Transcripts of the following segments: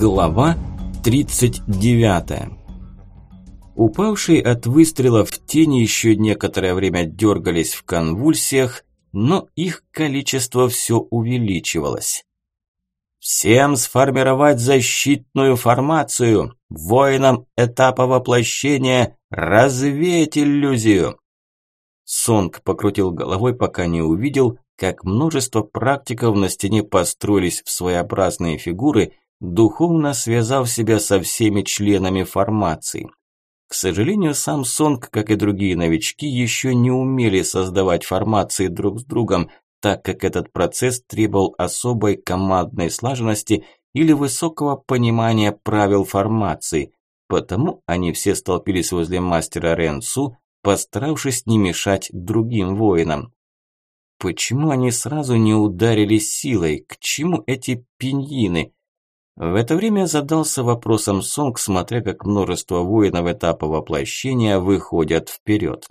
Глава 39 Упавшие от выстрелов тени еще некоторое время дергались в конвульсиях, но их количество все увеличивалось. «Всем сформировать защитную формацию! Воинам этапа воплощения развеять иллюзию!» Сонг покрутил головой, пока не увидел, как множество практиков на стене построились в своеобразные фигуры – духовно связав себя со всеми членами формации. К сожалению, сам Сонг, как и другие новички, еще не умели создавать формации друг с другом, так как этот процесс требовал особой командной слаженности или высокого понимания правил формации. Потому они все столпились возле мастера Ренсу, постаравшись не мешать другим воинам. Почему они сразу не ударили силой? К чему эти пиньины? В это время задался вопросом Сонг, смотря как множество воинов этапа воплощения выходят вперед.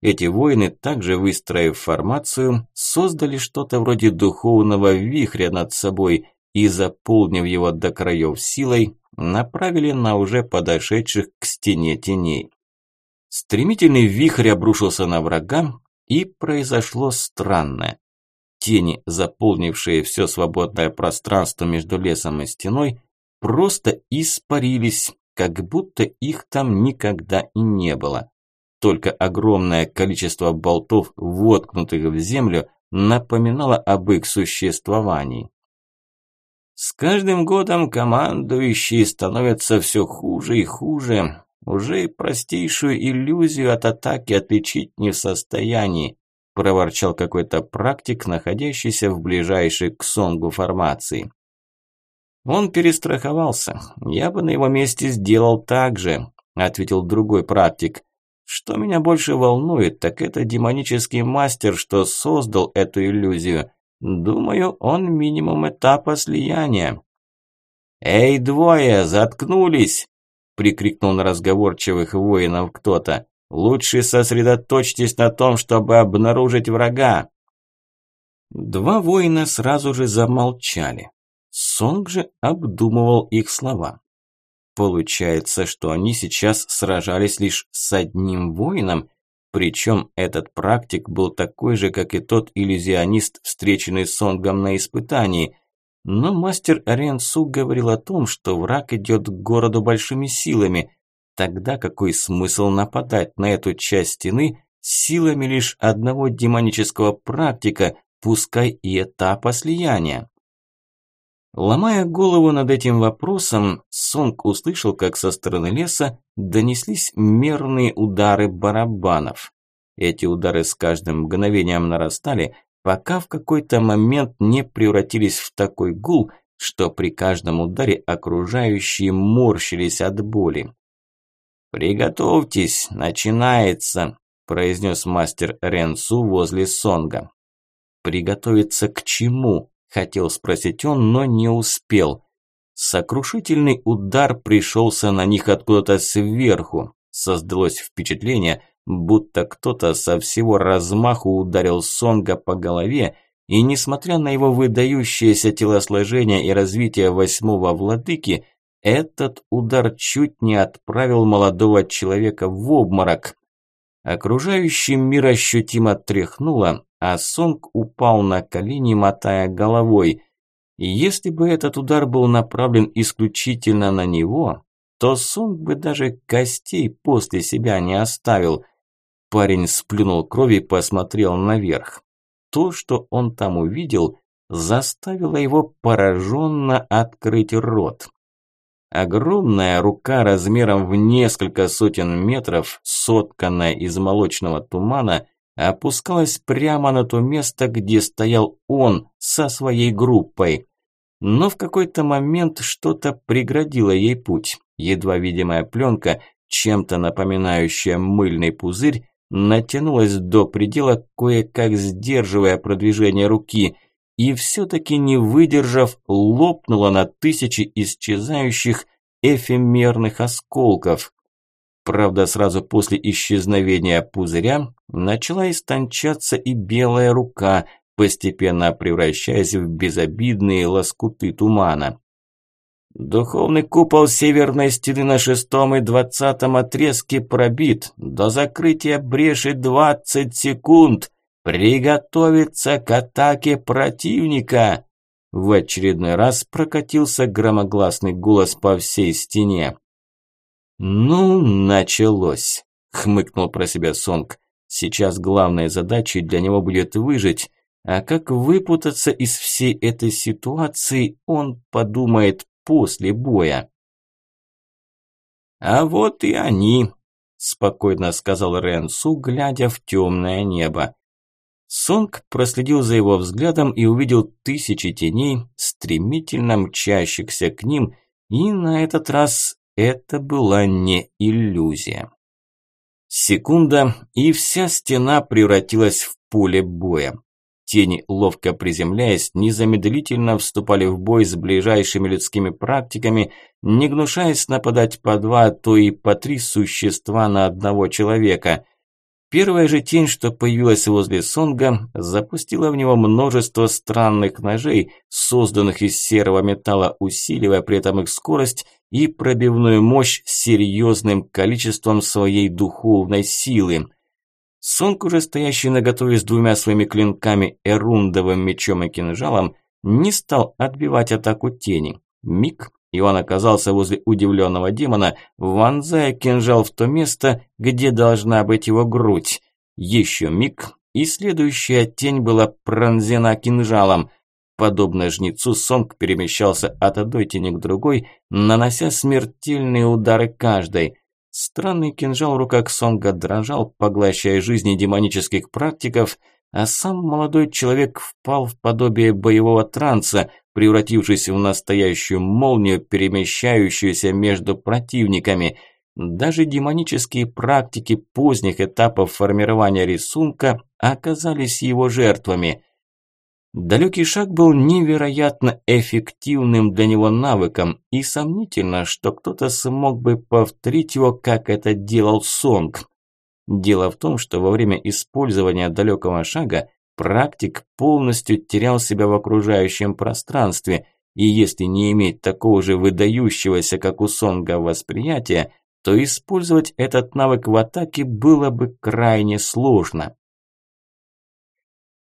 Эти воины, также выстроив формацию, создали что-то вроде духовного вихря над собой и, заполнив его до краев силой, направили на уже подошедших к стене теней. Стремительный вихрь обрушился на врага, и произошло странное. Тени, заполнившие все свободное пространство между лесом и стеной, просто испарились, как будто их там никогда и не было. Только огромное количество болтов, воткнутых в землю, напоминало об их существовании. С каждым годом командующие становятся все хуже и хуже. Уже и простейшую иллюзию от атаки отличить не в состоянии проворчал какой-то практик, находящийся в ближайшей к Сонгу формации. Он перестраховался. Я бы на его месте сделал так же, ответил другой практик. Что меня больше волнует, так это демонический мастер, что создал эту иллюзию. Думаю, он минимум этапа слияния. «Эй, двое, заткнулись!» – прикрикнул на разговорчивых воинов кто-то. Лучше сосредоточьтесь на том, чтобы обнаружить врага. Два воина сразу же замолчали. Сонг же обдумывал их слова. Получается, что они сейчас сражались лишь с одним воином, причем этот практик был такой же, как и тот иллюзионист, встреченный Сонгом на испытании. Но мастер Ренсу говорил о том, что враг идет к городу большими силами – Тогда какой смысл нападать на эту часть стены силами лишь одного демонического практика, пускай и этапа слияния? Ломая голову над этим вопросом, Сонг услышал, как со стороны леса донеслись мерные удары барабанов. Эти удары с каждым мгновением нарастали, пока в какой-то момент не превратились в такой гул, что при каждом ударе окружающие морщились от боли. «Приготовьтесь, начинается», – произнес мастер Ренсу возле Сонга. «Приготовиться к чему?» – хотел спросить он, но не успел. Сокрушительный удар пришелся на них откуда-то сверху. Создалось впечатление, будто кто-то со всего размаху ударил Сонга по голове, и несмотря на его выдающееся телосложение и развитие восьмого владыки, этот удар чуть не отправил молодого человека в обморок. Окружающий мир ощутимо тряхнуло, а Сонг упал на колени, мотая головой. И если бы этот удар был направлен исключительно на него, то Сонг бы даже костей после себя не оставил. Парень сплюнул кровь и посмотрел наверх. То, что он там увидел, заставило его пораженно открыть рот. Огромная рука размером в несколько сотен метров, сотканная из молочного тумана, опускалась прямо на то место, где стоял он со своей группой. Но в какой-то момент что-то преградило ей путь. Едва видимая пленка, чем-то напоминающая мыльный пузырь, натянулась до предела, кое-как сдерживая продвижение руки – и все-таки не выдержав, лопнула на тысячи исчезающих эфемерных осколков. Правда, сразу после исчезновения пузыря начала истончаться и белая рука, постепенно превращаясь в безобидные лоскуты тумана. Духовный купол северной стены на шестом и двадцатом отрезке пробит. До закрытия бреши двадцать секунд. Приготовиться к атаке противника!» В очередной раз прокатился громогласный голос по всей стене. «Ну, началось», – хмыкнул про себя Сонг. «Сейчас главной задачей для него будет выжить, а как выпутаться из всей этой ситуации, он подумает после боя». «А вот и они», – спокойно сказал Ренсу, глядя в темное небо. Сонг проследил за его взглядом и увидел тысячи теней, стремительно мчащихся к ним, и на этот раз это была не иллюзия. Секунда, и вся стена превратилась в поле боя. Тени, ловко приземляясь, незамедлительно вступали в бой с ближайшими людскими практиками, не гнушаясь нападать по два, а то и по три существа на одного человека. Первая же тень, что появилась возле Сонга, запустила в него множество странных ножей, созданных из серого металла, усиливая при этом их скорость и пробивную мощь серьезным количеством своей духовной силы. Сонг, уже стоящий на готове с двумя своими клинками, эрундовым мечом и кинжалом, не стал отбивать атаку тени. Миг, и он оказался возле удивленного демона, вонзая кинжал в то место, где должна быть его грудь. Еще миг, и следующая тень была пронзена кинжалом. Подобно жнецу, Сонг перемещался от одной тени к другой, нанося смертельные удары каждой. Странный кинжал в руках Сонга дрожал, поглощая жизни демонических практиков, а сам молодой человек впал в подобие боевого транса, превратившись в настоящую молнию, перемещающуюся между противниками. Даже демонические практики поздних этапов формирования рисунка оказались его жертвами. Далекий шаг был невероятно эффективным для него навыком, и сомнительно, что кто-то смог бы повторить его, как это делал Сонг. Дело в том, что во время использования далекого шага практик полностью терял себя в окружающем пространстве, и если не иметь такого же выдающегося, как у Сонга, восприятия, то использовать этот навык в атаке было бы крайне сложно.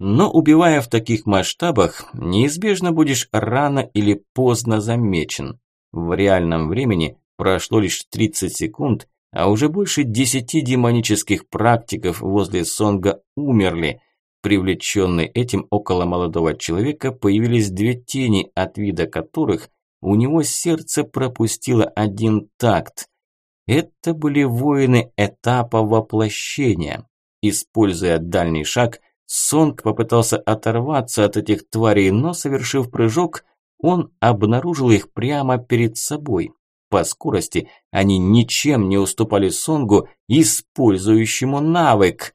Но убивая в таких масштабах, неизбежно будешь рано или поздно замечен. В реальном времени прошло лишь 30 секунд, а уже больше десяти демонических практиков возле Сонга умерли. Привлеченные этим около молодого человека появились две тени, от вида которых у него сердце пропустило один такт. Это были воины этапа воплощения. Используя дальний шаг, Сонг попытался оторваться от этих тварей, но, совершив прыжок, он обнаружил их прямо перед собой. По скорости они ничем не уступали Сонгу, использующему навык.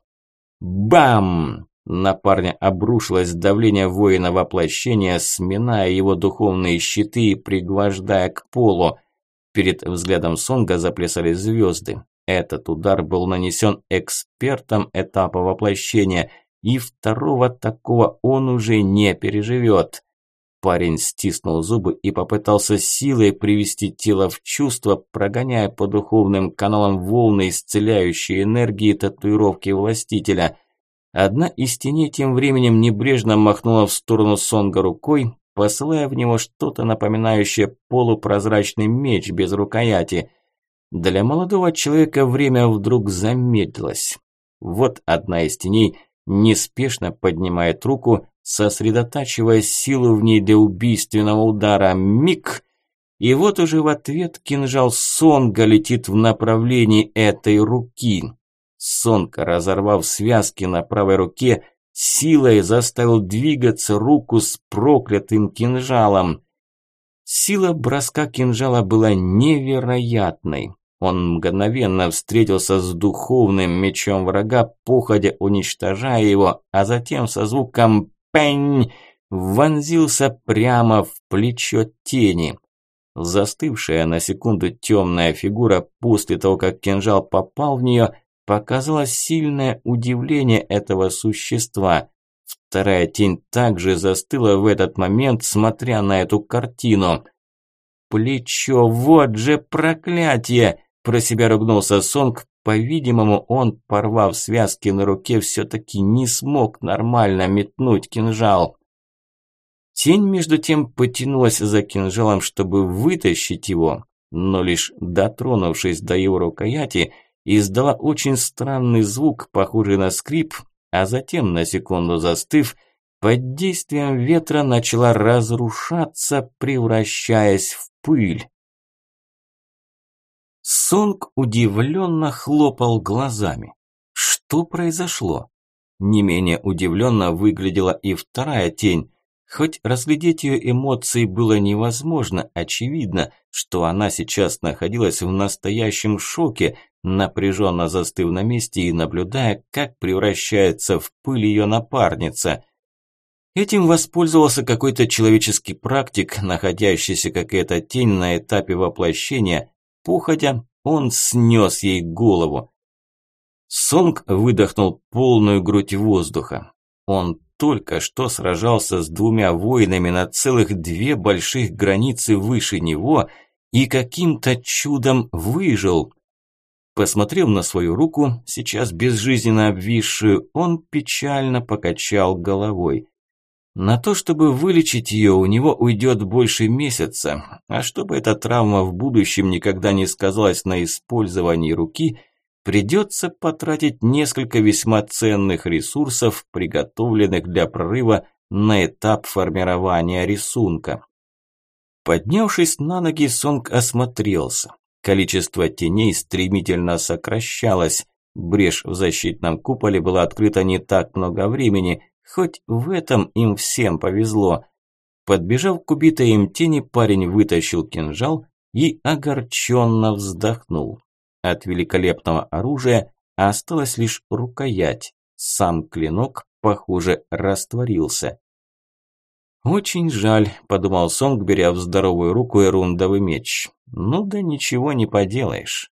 Бам! На парня обрушилось давление воина воплощения, сминая его духовные щиты и пригвождая к полу. Перед взглядом Сонга заплясали звезды. Этот удар был нанесен экспертом этапа воплощения – и второго такого он уже не переживет. Парень стиснул зубы и попытался силой привести тело в чувство, прогоняя по духовным каналам волны исцеляющей энергии татуировки властителя. Одна из теней тем временем небрежно махнула в сторону Сонга рукой, посылая в него что-то напоминающее полупрозрачный меч без рукояти. Для молодого человека время вдруг замедлилось. Вот одна из теней – неспешно поднимает руку, сосредотачивая силу в ней для убийственного удара. Миг! И вот уже в ответ кинжал Сонга летит в направлении этой руки. Сонка, разорвав связки на правой руке, силой заставил двигаться руку с проклятым кинжалом. Сила броска кинжала была невероятной. Он мгновенно встретился с духовным мечом врага, походя уничтожая его, а затем со звуком «пень» вонзился прямо в плечо тени. Застывшая на секунду темная фигура после того, как кинжал попал в нее, показала сильное удивление этого существа. Вторая тень также застыла в этот момент, смотря на эту картину. плечо, вот же проклятие! Про себя ругнулся Сонг, по-видимому, он, порвав связки на руке, все-таки не смог нормально метнуть кинжал. Тень, между тем, потянулась за кинжалом, чтобы вытащить его, но лишь дотронувшись до его рукояти, издала очень странный звук, похожий на скрип, а затем, на секунду застыв, под действием ветра начала разрушаться, превращаясь в пыль. Сонг удивленно хлопал глазами. Что произошло? Не менее удивленно выглядела и вторая тень. Хоть разглядеть ее эмоции было невозможно, очевидно, что она сейчас находилась в настоящем шоке, напряженно застыв на месте и наблюдая, как превращается в пыль ее напарница. Этим воспользовался какой-то человеческий практик, находящийся как эта тень на этапе воплощения, Походя, он снес ей голову. Сонг выдохнул полную грудь воздуха. Он только что сражался с двумя воинами на целых две больших границы выше него и каким-то чудом выжил. Посмотрев на свою руку, сейчас безжизненно обвисшую, он печально покачал головой. На то, чтобы вылечить ее, у него уйдет больше месяца, а чтобы эта травма в будущем никогда не сказалась на использовании руки, придется потратить несколько весьма ценных ресурсов, приготовленных для прорыва на этап формирования рисунка. Поднявшись на ноги, Сонг осмотрелся. Количество теней стремительно сокращалось. Брешь в защитном куполе была открыта не так много времени – Хоть в этом им всем повезло. Подбежав к убитой им тени, парень вытащил кинжал и огорченно вздохнул. От великолепного оружия осталась лишь рукоять. Сам клинок, похоже, растворился. «Очень жаль», – подумал Сонг, беря в здоровую руку эрундовый меч. «Ну да ничего не поделаешь».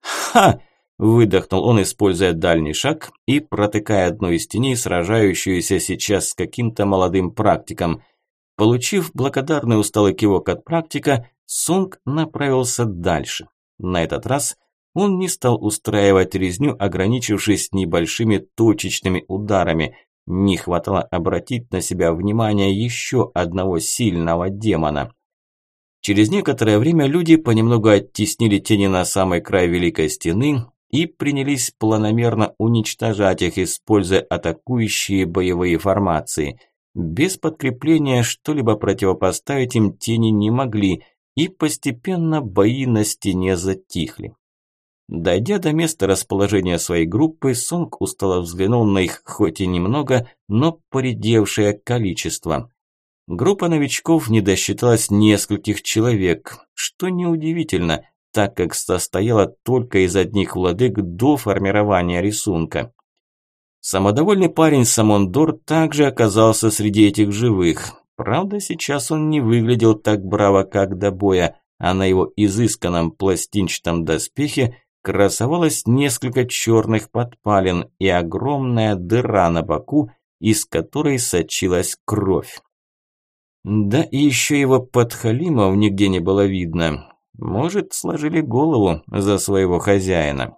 «Ха!» Выдохнул он, используя дальний шаг и протыкая одну из теней, сражающуюся сейчас с каким-то молодым практиком. Получив благодарный усталый кивок от практика, Сунг направился дальше. На этот раз он не стал устраивать резню, ограничившись небольшими точечными ударами. Не хватало обратить на себя внимание еще одного сильного демона. Через некоторое время люди понемногу оттеснили тени на самый край Великой Стены, и принялись планомерно уничтожать их, используя атакующие боевые формации. Без подкрепления что-либо противопоставить им тени не могли, и постепенно бои на стене затихли. Дойдя до места расположения своей группы, Сонг устало взглянул на их хоть и немного, но поредевшее количество. Группа новичков не досчиталась нескольких человек, что неудивительно – так как состояла только из одних владык до формирования рисунка. Самодовольный парень Самондор также оказался среди этих живых. Правда, сейчас он не выглядел так браво, как до боя, а на его изысканном пластинчатом доспехе красовалось несколько черных подпалин и огромная дыра на боку, из которой сочилась кровь. Да и еще его подхалимов нигде не было видно. Может, сложили голову за своего хозяина.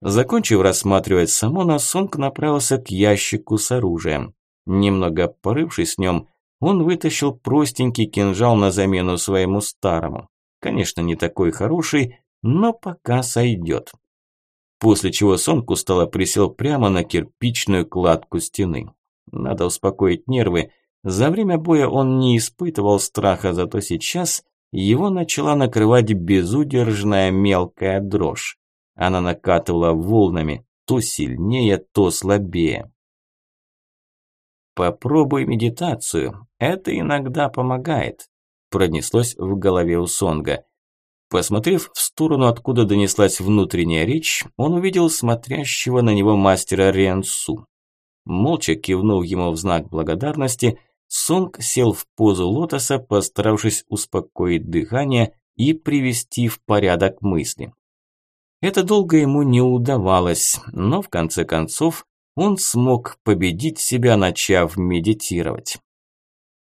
Закончив рассматривать Самона, Сонг направился к ящику с оружием. Немного порывшись в нем, он вытащил простенький кинжал на замену своему старому. Конечно, не такой хороший, но пока сойдет. После чего Сонг устало присел прямо на кирпичную кладку стены. Надо успокоить нервы. За время боя он не испытывал страха, зато сейчас его начала накрывать безудержная мелкая дрожь. Она накатывала волнами, то сильнее, то слабее. «Попробуй медитацию, это иногда помогает», – пронеслось в голове у Сонга. Посмотрев в сторону, откуда донеслась внутренняя речь, он увидел смотрящего на него мастера Ренсу. Молча кивнув ему в знак благодарности – Сонг сел в позу лотоса, постаравшись успокоить дыхание и привести в порядок мысли. Это долго ему не удавалось, но в конце концов он смог победить себя, начав медитировать.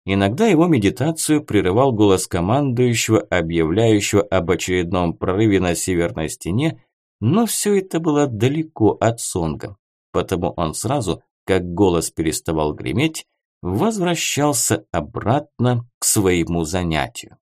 Иногда его медитацию прерывал голос командующего, объявляющего об очередном прорыве на северной стене, но все это было далеко от Сонга, потому он сразу, как голос переставал греметь, возвращался обратно к своему занятию.